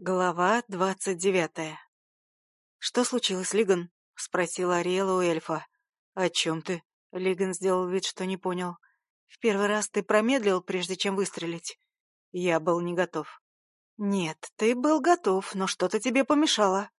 Глава двадцать девятая. «Что случилось, Лиган?» — спросила Ариэла у эльфа. «О чем ты?» — Лиган сделал вид, что не понял. «В первый раз ты промедлил, прежде чем выстрелить?» Я был не готов. «Нет, ты был готов, но что-то тебе помешало».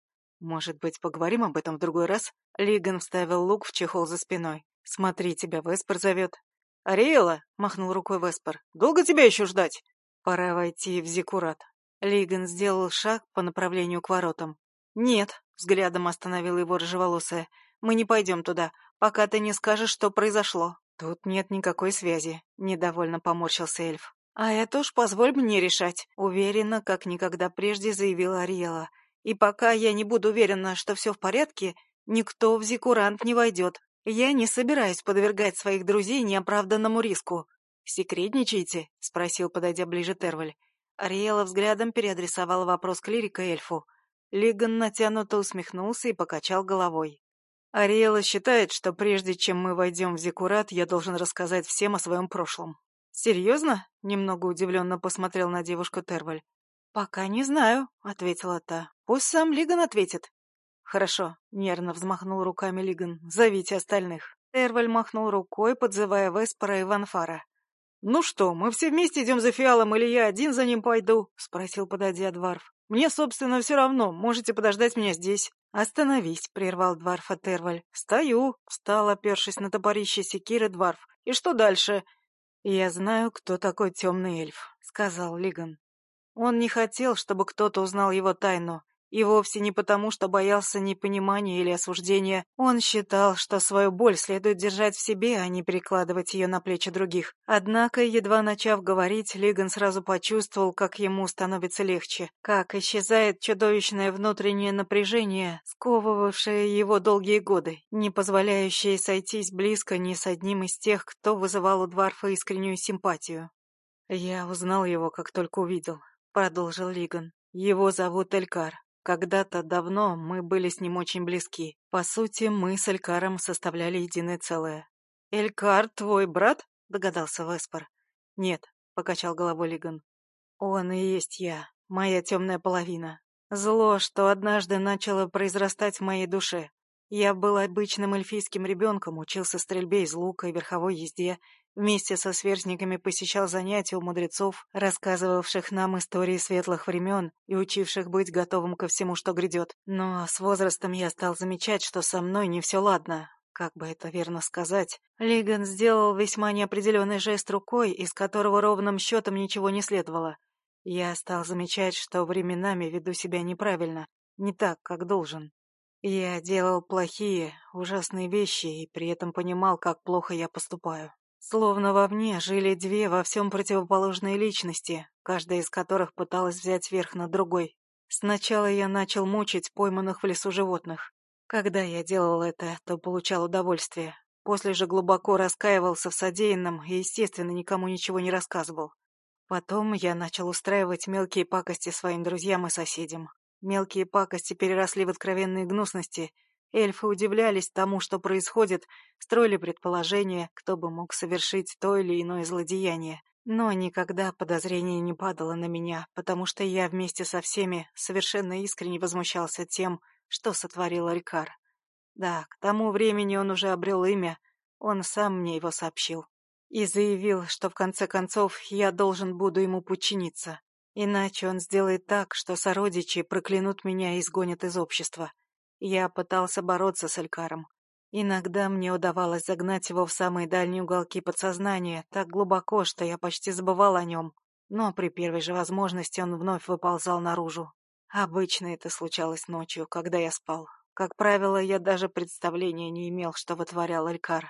«Может быть, поговорим об этом в другой раз?» Лиган вставил лук в чехол за спиной. «Смотри, тебя Веспер зовет». «Ариэла!» — махнул рукой Веспер. «Долго тебя еще ждать?» «Пора войти в Зикурат». Лиган сделал шаг по направлению к воротам. «Нет», — взглядом остановила его рыжеволосая, — «мы не пойдем туда, пока ты не скажешь, что произошло». «Тут нет никакой связи», — недовольно поморщился эльф. «А это уж позволь мне решать», — уверенно, как никогда прежде заявила Ариэла. «И пока я не буду уверена, что все в порядке, никто в Зикурант не войдет. Я не собираюсь подвергать своих друзей неоправданному риску». «Секретничаете?» — спросил, подойдя ближе Терваль. Ариэла взглядом переадресовала вопрос клирика эльфу. Лиган натянуто усмехнулся и покачал головой. Ариэла считает, что прежде чем мы войдем в Зикурат, я должен рассказать всем о своем прошлом. «Серьезно?» — немного удивленно посмотрел на девушку Терваль. «Пока не знаю», — ответила та. «Пусть сам Лиган ответит». «Хорошо», — нервно взмахнул руками Лиган. «Зовите остальных». Терваль махнул рукой, подзывая Веспора и Ванфара. «Ну что, мы все вместе идем за фиалом, или я один за ним пойду?» — спросил, подойдя Дварф. «Мне, собственно, все равно. Можете подождать меня здесь». «Остановись», — прервал Дварфа Терваль. «Стою», — встал, опершись на топорище секиры Дварф. «И что дальше?» «Я знаю, кто такой темный эльф», — сказал Лиган. Он не хотел, чтобы кто-то узнал его тайну, и вовсе не потому, что боялся непонимания или осуждения. Он считал, что свою боль следует держать в себе, а не перекладывать ее на плечи других. Однако, едва начав говорить, Лиган сразу почувствовал, как ему становится легче, как исчезает чудовищное внутреннее напряжение, сковывавшее его долгие годы, не позволяющее сойтись близко ни с одним из тех, кто вызывал у Дварфа искреннюю симпатию. «Я узнал его, как только увидел», — продолжил Лиган. «Его зовут Элькар. Когда-то давно мы были с ним очень близки. По сути, мы с Элькаром составляли единое целое. «Элькар твой брат?» — догадался Веспор. «Нет», — покачал головой Лиган. «Он и есть я, моя темная половина. Зло, что однажды начало произрастать в моей душе. Я был обычным эльфийским ребенком, учился стрельбе из лука и верховой езде, Вместе со сверстниками посещал занятия у мудрецов, рассказывавших нам истории светлых времен и учивших быть готовым ко всему, что грядет. Но с возрастом я стал замечать, что со мной не все ладно. Как бы это верно сказать? Лиган сделал весьма неопределенный жест рукой, из которого ровным счетом ничего не следовало. Я стал замечать, что временами веду себя неправильно, не так, как должен. Я делал плохие, ужасные вещи и при этом понимал, как плохо я поступаю. Словно вовне жили две во всем противоположные личности, каждая из которых пыталась взять верх над другой. Сначала я начал мучить пойманных в лесу животных. Когда я делал это, то получал удовольствие. После же глубоко раскаивался в содеянном и, естественно, никому ничего не рассказывал. Потом я начал устраивать мелкие пакости своим друзьям и соседям. Мелкие пакости переросли в откровенные гнусности — Эльфы удивлялись тому, что происходит, строили предположения, кто бы мог совершить то или иное злодеяние. Но никогда подозрение не падало на меня, потому что я вместе со всеми совершенно искренне возмущался тем, что сотворил Алькар. Да, к тому времени он уже обрел имя, он сам мне его сообщил. И заявил, что в конце концов я должен буду ему подчиниться. Иначе он сделает так, что сородичи проклянут меня и изгонят из общества. Я пытался бороться с Алькаром. Иногда мне удавалось загнать его в самые дальние уголки подсознания, так глубоко, что я почти забывал о нем. Но при первой же возможности он вновь выползал наружу. Обычно это случалось ночью, когда я спал. Как правило, я даже представления не имел, что вытворял Алькар.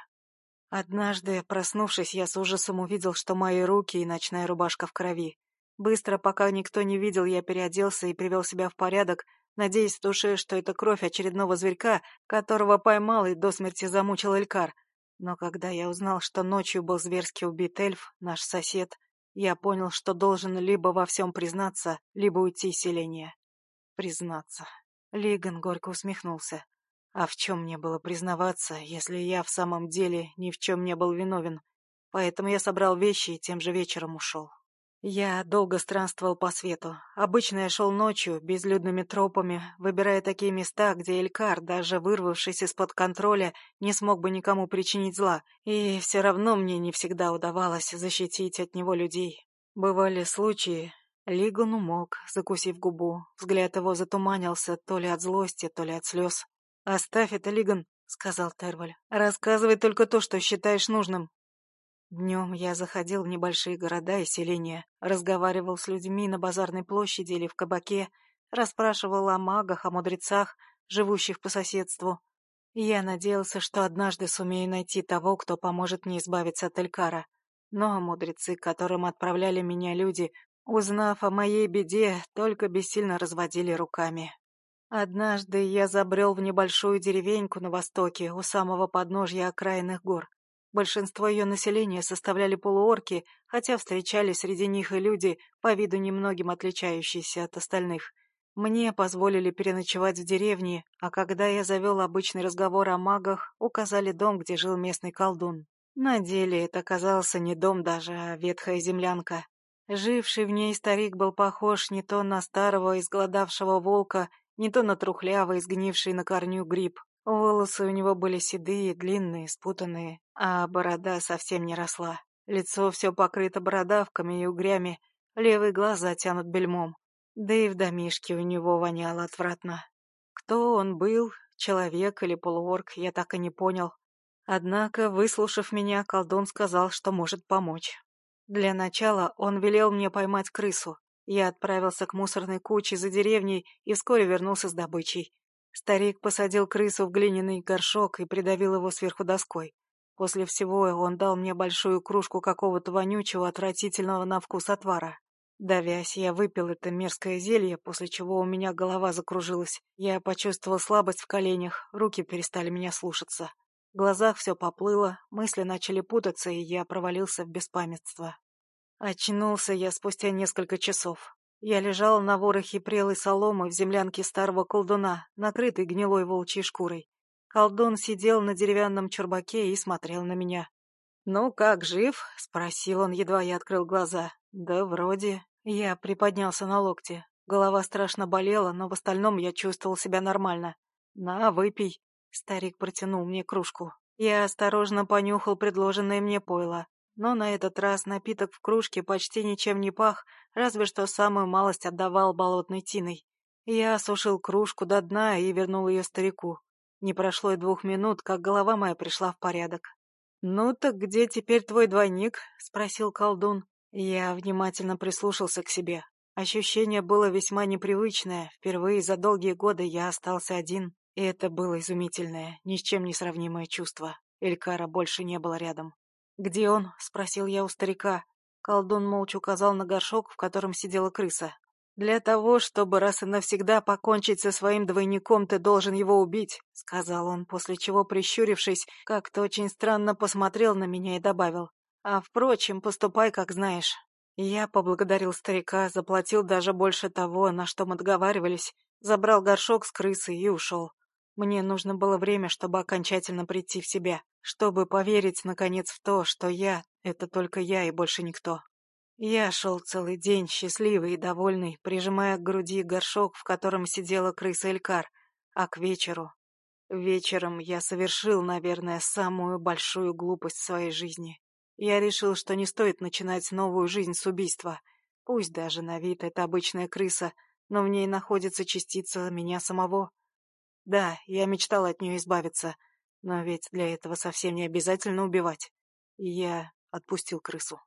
Однажды, проснувшись, я с ужасом увидел, что мои руки и ночная рубашка в крови. Быстро, пока никто не видел, я переоделся и привел себя в порядок, надеясь в душе, что это кровь очередного зверька, которого поймал и до смерти замучил Элькар. Но когда я узнал, что ночью был зверски убит эльф, наш сосед, я понял, что должен либо во всем признаться, либо уйти из селения. Признаться. Лиган горько усмехнулся. А в чем мне было признаваться, если я в самом деле ни в чем не был виновен? Поэтому я собрал вещи и тем же вечером ушел. Я долго странствовал по свету. Обычно я шел ночью, безлюдными тропами, выбирая такие места, где Элькар, даже вырвавшись из-под контроля, не смог бы никому причинить зла, и все равно мне не всегда удавалось защитить от него людей. Бывали случаи... Лиган умолк, закусив губу. Взгляд его затуманился то ли от злости, то ли от слез. «Оставь это, Лиган», — сказал Терваль. «Рассказывай только то, что считаешь нужным». Днем я заходил в небольшие города и селения, разговаривал с людьми на базарной площади или в кабаке, расспрашивал о магах, о мудрецах, живущих по соседству. Я надеялся, что однажды сумею найти того, кто поможет мне избавиться от Элькара. Но мудрецы, к которым отправляли меня люди, узнав о моей беде, только бессильно разводили руками. Однажды я забрел в небольшую деревеньку на востоке, у самого подножья окраинных гор. Большинство ее населения составляли полуорки, хотя встречались среди них и люди, по виду немногим отличающиеся от остальных. Мне позволили переночевать в деревне, а когда я завел обычный разговор о магах, указали дом, где жил местный колдун. На деле это оказался не дом даже, а ветхая землянка. Живший в ней старик был похож не то на старого изголодавшего волка, не то на трухлявый, сгнивший на корню гриб. Волосы у него были седые, длинные, спутанные, а борода совсем не росла. Лицо все покрыто бородавками и угрями, левый глаз затянут бельмом. Да и в домишке у него воняло отвратно. Кто он был, человек или полуорг, я так и не понял. Однако, выслушав меня, колдун сказал, что может помочь. Для начала он велел мне поймать крысу. Я отправился к мусорной куче за деревней и вскоре вернулся с добычей. Старик посадил крысу в глиняный горшок и придавил его сверху доской. После всего он дал мне большую кружку какого-то вонючего, отвратительного на вкус отвара. Давясь, я выпил это мерзкое зелье, после чего у меня голова закружилась. Я почувствовал слабость в коленях, руки перестали меня слушаться. В глазах все поплыло, мысли начали путаться, и я провалился в беспамятство. Очнулся я спустя несколько часов. Я лежал на ворохе прелой соломы в землянке старого колдуна, накрытой гнилой волчьей шкурой. Колдун сидел на деревянном чурбаке и смотрел на меня. «Ну как, жив?» — спросил он, едва я открыл глаза. «Да вроде». Я приподнялся на локте. Голова страшно болела, но в остальном я чувствовал себя нормально. «На, выпей». Старик протянул мне кружку. Я осторожно понюхал предложенное мне пойло но на этот раз напиток в кружке почти ничем не пах, разве что самую малость отдавал болотной тиной. Я осушил кружку до дна и вернул ее старику. Не прошло и двух минут, как голова моя пришла в порядок. «Ну так где теперь твой двойник?» — спросил колдун. Я внимательно прислушался к себе. Ощущение было весьма непривычное. Впервые за долгие годы я остался один, и это было изумительное, ни с чем не сравнимое чувство. Элькара больше не было рядом. «Где он?» — спросил я у старика. Колдун молча указал на горшок, в котором сидела крыса. «Для того, чтобы раз и навсегда покончить со своим двойником, ты должен его убить», — сказал он, после чего, прищурившись, как-то очень странно посмотрел на меня и добавил. «А, впрочем, поступай, как знаешь». Я поблагодарил старика, заплатил даже больше того, на что мы договаривались, забрал горшок с крысой и ушел. Мне нужно было время, чтобы окончательно прийти в себя, чтобы поверить, наконец, в то, что я — это только я и больше никто. Я шел целый день, счастливый и довольный, прижимая к груди горшок, в котором сидела крыса Элькар, а к вечеру... Вечером я совершил, наверное, самую большую глупость в своей жизни. Я решил, что не стоит начинать новую жизнь с убийства. Пусть даже на вид это обычная крыса, но в ней находится частица меня самого. Да, я мечтал от нее избавиться, но ведь для этого совсем не обязательно убивать. И я отпустил крысу.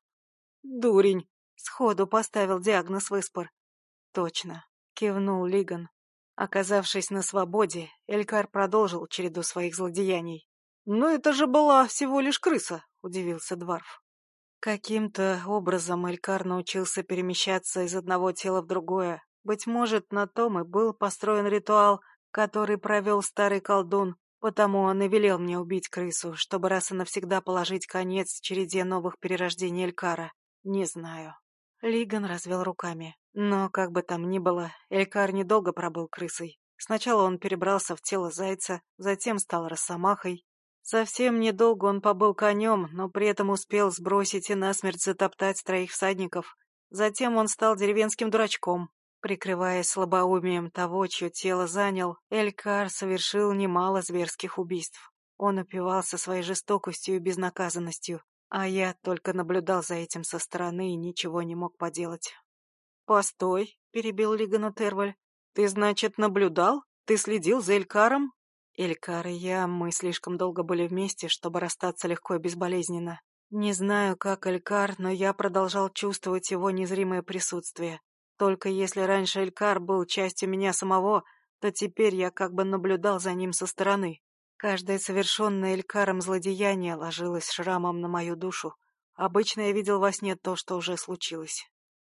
Дурень! Сходу поставил диагноз Выспор. Точно, кивнул Лиган. Оказавшись на свободе, Элькар продолжил череду своих злодеяний. «Но это же была всего лишь крыса», — удивился Дварф. Каким-то образом Элькар научился перемещаться из одного тела в другое. Быть может, на том и был построен ритуал, который провел старый колдун, потому он и велел мне убить крысу, чтобы раз и навсегда положить конец череде новых перерождений Элькара. Не знаю. Лиган развел руками. Но, как бы там ни было, Элькар недолго пробыл крысой. Сначала он перебрался в тело зайца, затем стал росомахой. Совсем недолго он побыл конем, но при этом успел сбросить и насмерть затоптать троих всадников. Затем он стал деревенским дурачком. Прикрываясь слабоумием того, чье тело занял, Элькар совершил немало зверских убийств. Он упивался своей жестокостью и безнаказанностью, а я только наблюдал за этим со стороны и ничего не мог поделать. «Постой», — перебил Лигана Терваль. «Ты, значит, наблюдал? Ты следил за Элькаром?» Элькар и я, мы слишком долго были вместе, чтобы расстаться легко и безболезненно. Не знаю, как Элькар, но я продолжал чувствовать его незримое присутствие. Только если раньше Элькар был частью меня самого, то теперь я как бы наблюдал за ним со стороны. Каждое совершенное Элькаром злодеяние ложилось шрамом на мою душу. Обычно я видел во сне то, что уже случилось.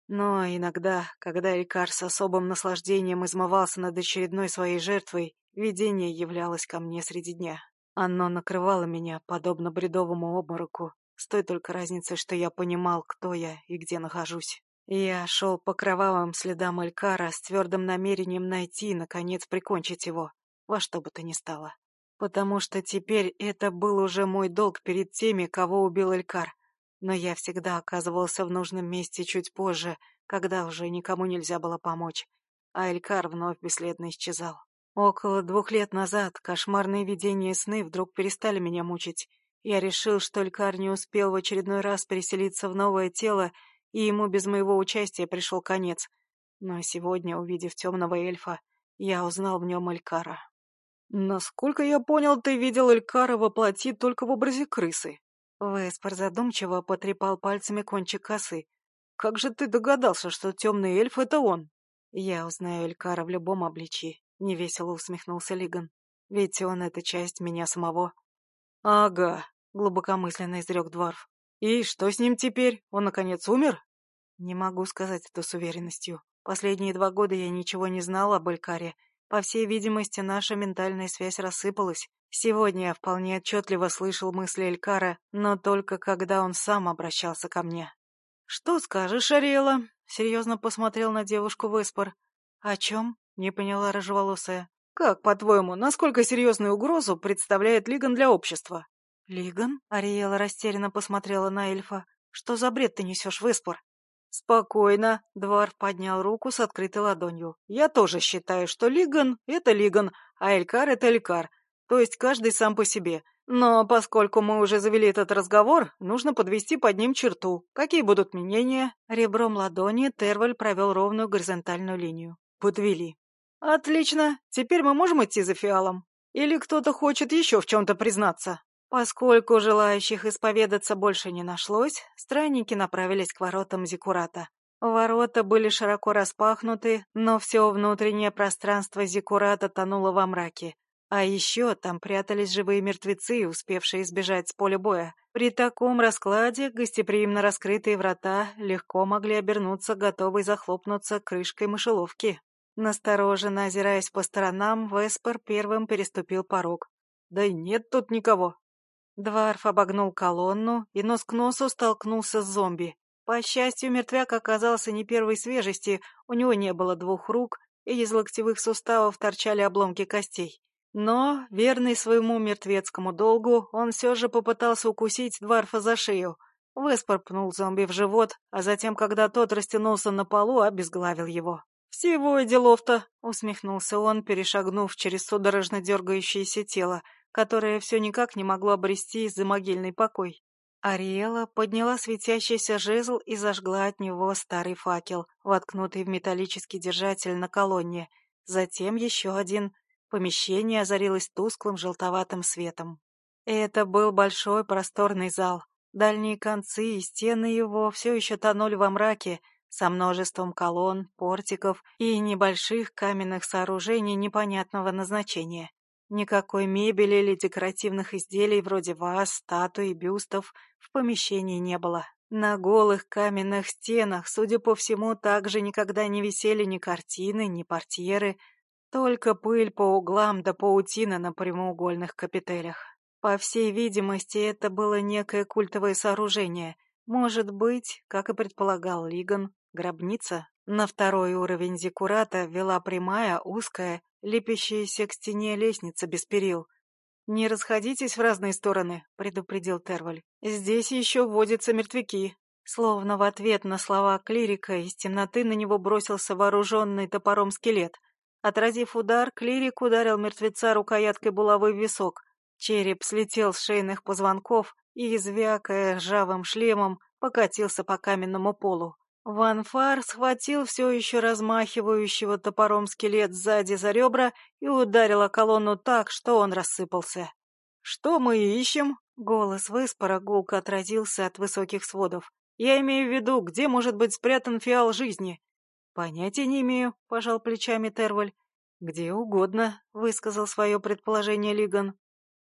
Но иногда, когда Элькар с особым наслаждением измывался над очередной своей жертвой, видение являлось ко мне среди дня. Оно накрывало меня, подобно бредовому обмороку, с той только разницей, что я понимал, кто я и где нахожусь. Я шел по кровавым следам Элькара с твердым намерением найти и, наконец, прикончить его, во что бы то ни стало. Потому что теперь это был уже мой долг перед теми, кого убил Элькар. Но я всегда оказывался в нужном месте чуть позже, когда уже никому нельзя было помочь, а Элькар вновь бесследно исчезал. Около двух лет назад кошмарные видения и сны вдруг перестали меня мучить. Я решил, что Элькар не успел в очередной раз переселиться в новое тело, и ему без моего участия пришел конец. Но сегодня, увидев темного эльфа, я узнал в нем Элькара. «Насколько я понял, ты видел Элькара воплоти только в образе крысы». Веспор задумчиво потрепал пальцами кончик косы. «Как же ты догадался, что темный эльф — это он?» «Я узнаю Элькара в любом обличии», — невесело усмехнулся Лиган. «Ведь он — это часть меня самого». «Ага», — глубокомысленно изрек Дворф. «И что с ним теперь? Он, наконец, умер?» «Не могу сказать это с уверенностью. Последние два года я ничего не знала об Элькаре, по всей видимости, наша ментальная связь рассыпалась. Сегодня я вполне отчетливо слышал мысли Элькара, но только когда он сам обращался ко мне. «Что скажешь, Ариэла?» — серьезно посмотрел на девушку Веспор. «О чем?» — не поняла рыжеволосая. «Как, по-твоему, насколько серьезную угрозу представляет Лиган для общества?» «Лиган?» — Ариэла растерянно посмотрела на эльфа. «Что за бред ты несешь, Веспор?» «Спокойно», — Дварф поднял руку с открытой ладонью. «Я тоже считаю, что Лиган — это Лиган, а Элькар — это Элькар, то есть каждый сам по себе. Но поскольку мы уже завели этот разговор, нужно подвести под ним черту. Какие будут мнения?» Ребром ладони Терваль провел ровную горизонтальную линию. «Подвели». «Отлично. Теперь мы можем идти за фиалом? Или кто-то хочет еще в чем-то признаться?» Поскольку желающих исповедаться больше не нашлось, странники направились к воротам Зикурата. Ворота были широко распахнуты, но все внутреннее пространство Зикурата тонуло во мраке. А еще там прятались живые мертвецы, успевшие избежать с поля боя. При таком раскладе гостеприимно раскрытые врата легко могли обернуться, готовой захлопнуться крышкой мышеловки. Настороженно озираясь по сторонам, Веспер первым переступил порог. «Да нет тут никого», Дварф обогнул колонну и нос к носу столкнулся с зомби. По счастью, мертвяк оказался не первой свежести, у него не было двух рук, и из локтевых суставов торчали обломки костей. Но, верный своему мертвецкому долгу, он все же попытался укусить Дварфа за шею. Веспор пнул зомби в живот, а затем, когда тот растянулся на полу, обезглавил его. «Всего и делов-то!» — усмехнулся он, перешагнув через судорожно дергающееся тело — которое все никак не могло обрести замогильный покой. Ариэла подняла светящийся жезл и зажгла от него старый факел, воткнутый в металлический держатель на колонне. Затем еще один. Помещение озарилось тусклым желтоватым светом. Это был большой просторный зал. Дальние концы и стены его все еще тонули во мраке, со множеством колонн, портиков и небольших каменных сооружений непонятного назначения. Никакой мебели или декоративных изделий вроде ваз, статуй и бюстов в помещении не было. На голых каменных стенах, судя по всему, также никогда не висели ни картины, ни портьеры, только пыль по углам да паутина на прямоугольных капителях. По всей видимости, это было некое культовое сооружение. Может быть, как и предполагал Лиган, гробница. На второй уровень зиккурата вела прямая, узкая, лепящаяся к стене лестница без перил. «Не расходитесь в разные стороны», — предупредил Терваль. «Здесь еще водятся мертвяки». Словно в ответ на слова клирика из темноты на него бросился вооруженный топором скелет. Отразив удар, клирик ударил мертвеца рукояткой булавы в висок. Череп слетел с шейных позвонков и, звякая ржавым шлемом, покатился по каменному полу. Ванфар схватил все еще размахивающего топором скелет сзади за ребра и ударил о колонну так, что он рассыпался. «Что мы ищем?» — голос выспора гулко отразился от высоких сводов. «Я имею в виду, где может быть спрятан фиал жизни?» «Понятия не имею», — пожал плечами Терваль. «Где угодно», — высказал свое предположение Лиган.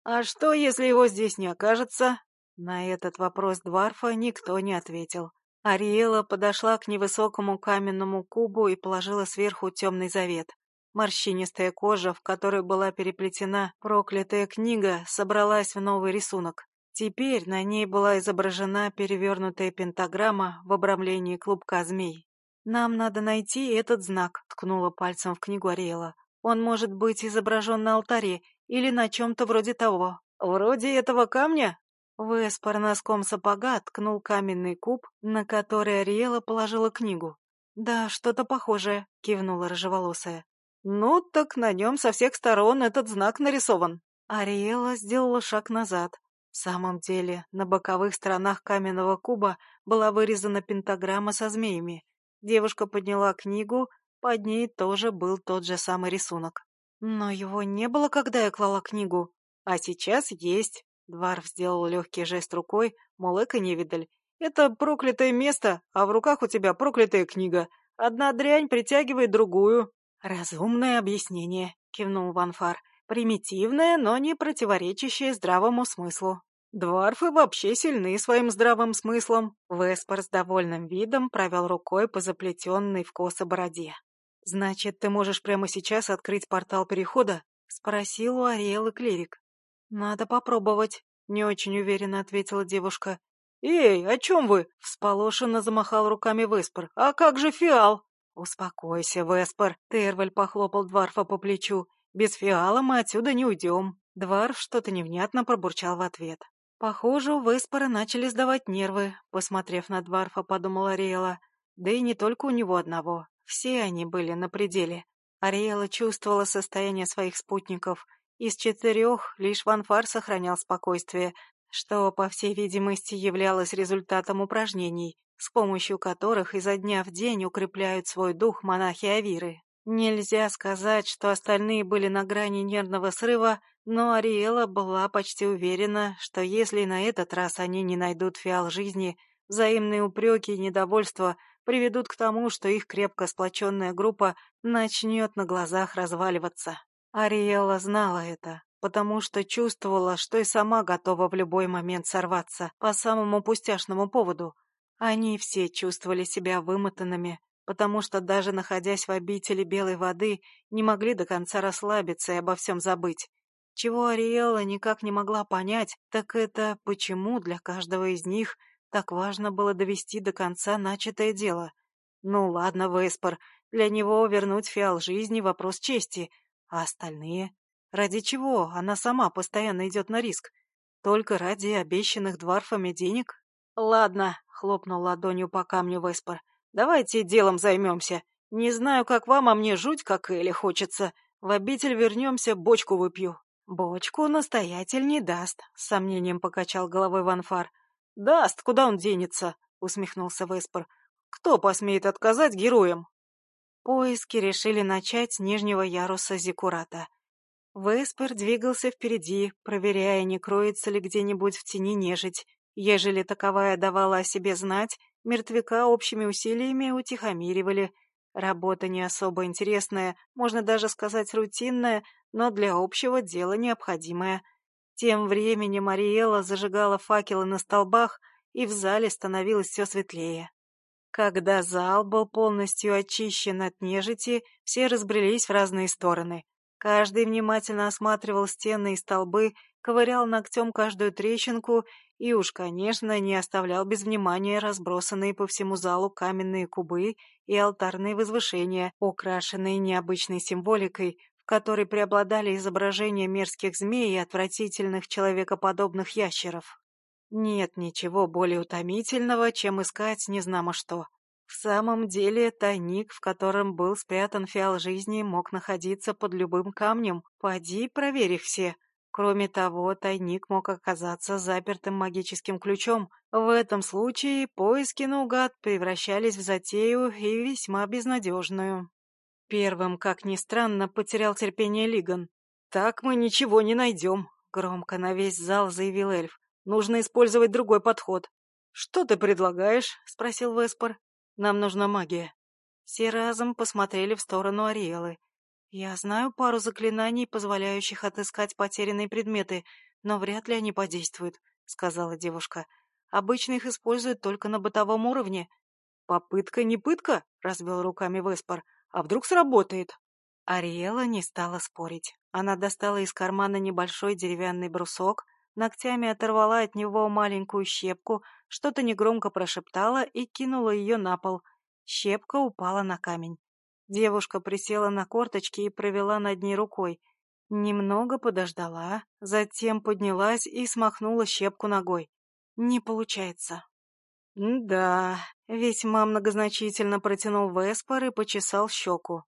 «А что, если его здесь не окажется?» На этот вопрос Дварфа никто не ответил. Ариэла подошла к невысокому каменному кубу и положила сверху темный завет. Морщинистая кожа, в которой была переплетена проклятая книга, собралась в новый рисунок. Теперь на ней была изображена перевернутая пентаграмма в обрамлении клубка змей. «Нам надо найти этот знак», — ткнула пальцем в книгу Ариэла. «Он может быть изображен на алтаре или на чем-то вроде того». «Вроде этого камня?» Веспор носком сапога ткнул каменный куб, на который Ариэла положила книгу. «Да, что-то похожее», — кивнула рыжеволосая. «Ну, так на нем со всех сторон этот знак нарисован». Ариэла сделала шаг назад. В самом деле, на боковых сторонах каменного куба была вырезана пентаграмма со змеями. Девушка подняла книгу, под ней тоже был тот же самый рисунок. Но его не было, когда я клала книгу. А сейчас есть. Дварф сделал легкий жест рукой, мол, эко невидаль. «Это проклятое место, а в руках у тебя проклятая книга. Одна дрянь притягивает другую». «Разумное объяснение», — кивнул Ванфар. «Примитивное, но не противоречащее здравому смыслу». «Дварфы вообще сильны своим здравым смыслом». Веспор с довольным видом провел рукой по заплетенной в косы бороде. «Значит, ты можешь прямо сейчас открыть портал перехода?» — спросил у Ариэлы клирик. «Надо попробовать», — не очень уверенно ответила девушка. «Эй, о чем вы?» — всполошенно замахал руками Веспер. «А как же фиал?» «Успокойся, Веспер», — Терваль похлопал Дварфа по плечу. «Без фиала мы отсюда не уйдем». Дварф что-то невнятно пробурчал в ответ. Похоже, у Веспера начали сдавать нервы, посмотрев на Дварфа, подумала Ариэла. Да и не только у него одного. Все они были на пределе. Ариэла чувствовала состояние своих спутников — из четырех лишь Ванфар сохранял спокойствие, что, по всей видимости, являлось результатом упражнений, с помощью которых изо дня в день укрепляют свой дух монахи Авиры. Нельзя сказать, что остальные были на грани нервного срыва, но Ариэла была почти уверена, что если на этот раз они не найдут фиал жизни, взаимные упреки и недовольство приведут к тому, что их крепко сплоченная группа начнет на глазах разваливаться. Ариэла знала это, потому что чувствовала, что и сама готова в любой момент сорваться по самому пустяшному поводу. Они все чувствовали себя вымотанными, потому что даже находясь в обители белой воды, не могли до конца расслабиться и обо всем забыть. Чего Ариэла никак не могла понять, так это почему для каждого из них так важно было довести до конца начатое дело. Ну ладно, Веспор, для него вернуть фиал жизни — вопрос чести — а остальные? Ради чего она сама постоянно идет на риск? Только ради обещанных дворфами денег? Ладно, хлопнул ладонью по камню Веспор. Давайте делом займемся. Не знаю, как вам, а мне жуть, как Элли хочется. В обитель вернемся, бочку выпью. Бочку настоятель не даст, с сомнением покачал головой Ванфар. Даст, куда он денется? усмехнулся Веспор. Кто посмеет отказать героям? Поиски решили начать с нижнего яруса Зикурата. Веспер двигался впереди, проверяя, не кроется ли где-нибудь в тени нежить. Ежели таковая давала о себе знать, мертвяка общими усилиями утихомиривали. Работа не особо интересная, можно даже сказать рутинная, но для общего дела необходимая. Тем временем Мариэла зажигала факелы на столбах, и в зале становилось все светлее. Когда зал был полностью очищен от нежити, все разбрелись в разные стороны. Каждый внимательно осматривал стены и столбы, ковырял ногтем каждую трещинку и уж, конечно, не оставлял без внимания разбросанные по всему залу каменные кубы и алтарные возвышения, украшенные необычной символикой, в которой преобладали изображения мерзких змей и отвратительных человекоподобных ящеров. Нет ничего более утомительного, чем искать незнамо что. В самом деле, тайник, в котором был спрятан фиал жизни, мог находиться под любым камнем. Поди, проверь их все. Кроме того, тайник мог оказаться запертым магическим ключом. В этом случае поиски наугад превращались в затею и весьма безнадежную. Первым, как ни странно, потерял терпение Лиган. «Так мы ничего не найдем», — громко на весь зал заявил эльф. «Нужно использовать другой подход». «Что ты предлагаешь?» — спросил Веспор. «Нам нужна магия». Все разом посмотрели в сторону Ариэлы. «Я знаю пару заклинаний, позволяющих отыскать потерянные предметы, но вряд ли они подействуют», — сказала девушка. «Обычно их используют только на бытовом уровне». «Попытка не пытка?» — разбил руками Веспор. «А вдруг сработает?» Ариэла не стала спорить. Она достала из кармана небольшой деревянный брусок, ногтями оторвала от него маленькую щепку, что-то негромко прошептала и кинула ее на пол. Щепка упала на камень. Девушка присела на корточки и провела над ней рукой. Немного подождала, затем поднялась и смахнула щепку ногой. Не получается. «Да», — весьма многозначительно протянул Веспор и почесал щеку.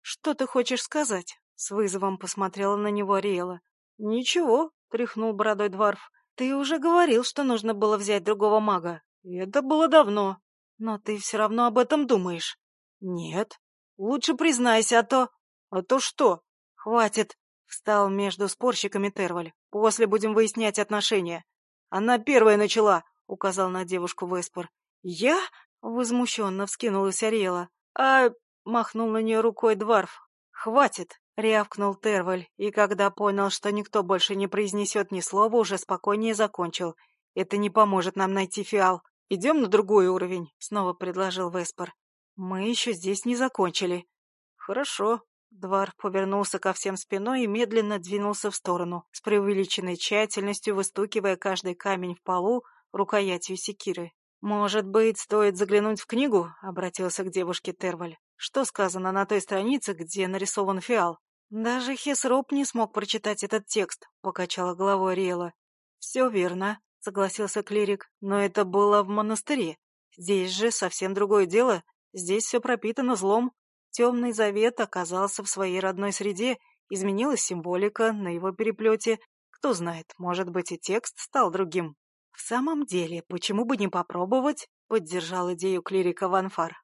«Что ты хочешь сказать?» — с вызовом посмотрела на него Ариэла. «Ничего», — тряхнул бородой Дварф. «Ты уже говорил, что нужно было взять другого мага. Это было давно. Но ты все равно об этом думаешь». «Нет», Лучше признайся, а то... А то что? Хватит. Встал между спорщиками Терваль. После будем выяснять отношения. Она первая начала, указал на девушку Веспор. Я? Возмущенно вскинулась Ариэла. А... Махнул на нее рукой Дварф. Хватит. Рявкнул Терваль, и когда понял, что никто больше не произнесет ни слова, уже спокойнее закончил. «Это не поможет нам найти фиал. Идем на другой уровень», — снова предложил Веспор. «Мы еще здесь не закончили». «Хорошо». Двар повернулся ко всем спиной и медленно двинулся в сторону, с преувеличенной тщательностью выстукивая каждый камень в полу рукоятью секиры. «Может быть, стоит заглянуть в книгу?» — обратился к девушке Терваль. «Что сказано на той странице, где нарисован фиал?» «Даже Хесроп не смог прочитать этот текст», — покачала головой Риэла. «Все верно», — согласился клирик, — «но это было в монастыре. Здесь же совсем другое дело, Здесь все пропитано злом. Темный завет оказался в своей родной среде, изменилась символика на его переплете. Кто знает, может быть и текст стал другим. В самом деле, почему бы не попробовать? Поддержал идею клирика Ванфар.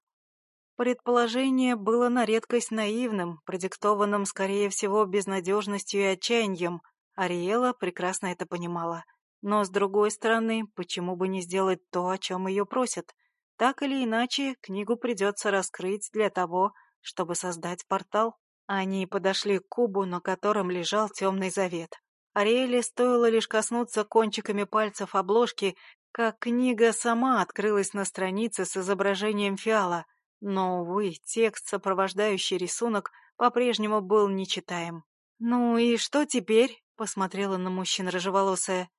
Предположение было на редкость наивным, продиктованным, скорее всего, безнадежностью и отчаянием. Ариэла прекрасно это понимала. Но, с другой стороны, почему бы не сделать то, о чем ее просят? Так или иначе, книгу придется раскрыть для того, чтобы создать портал. Они подошли к кубу, на котором лежал темный завет. Ариэле стоило лишь коснуться кончиками пальцев обложки, как книга сама открылась на странице с изображением фиала. Но, увы, текст, сопровождающий рисунок, по-прежнему был нечитаем. «Ну и что теперь?» — посмотрела на мужчин рыжеволосая.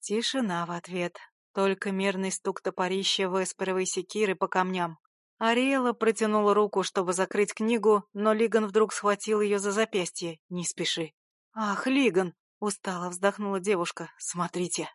Тишина в ответ. Только мерный стук топорища веспоровой секиры по камням. Ариэла протянула руку, чтобы закрыть книгу, но Лиган вдруг схватил ее за запястье. «Не спеши». «Ах, Лиган!» — устало вздохнула девушка. «Смотрите».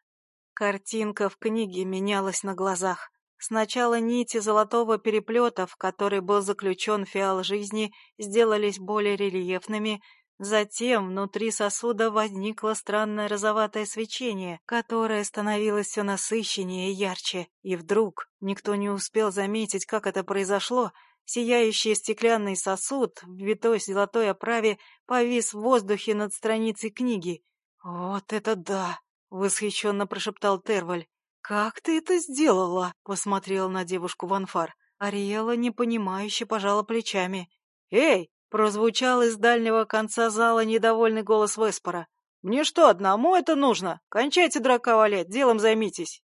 Картинка в книге менялась на глазах. Сначала нити золотого переплета, в который был заключен фиал жизни, сделались более рельефными, Затем внутри сосуда возникло странное розоватое свечение, которое становилось все насыщеннее и ярче. И вдруг, никто не успел заметить, как это произошло, сияющий стеклянный сосуд в витой золотой оправе повис в воздухе над страницей книги. «Вот это да!» — восхищенно прошептал Терваль. «Как ты это сделала?» — посмотрел на девушку Ванфар. Ариэла непонимающе пожала плечами. «Эй, Прозвучал из дальнего конца зала недовольный голос Веспора. «Мне что, одному это нужно? Кончайте драка валять, делом займитесь!»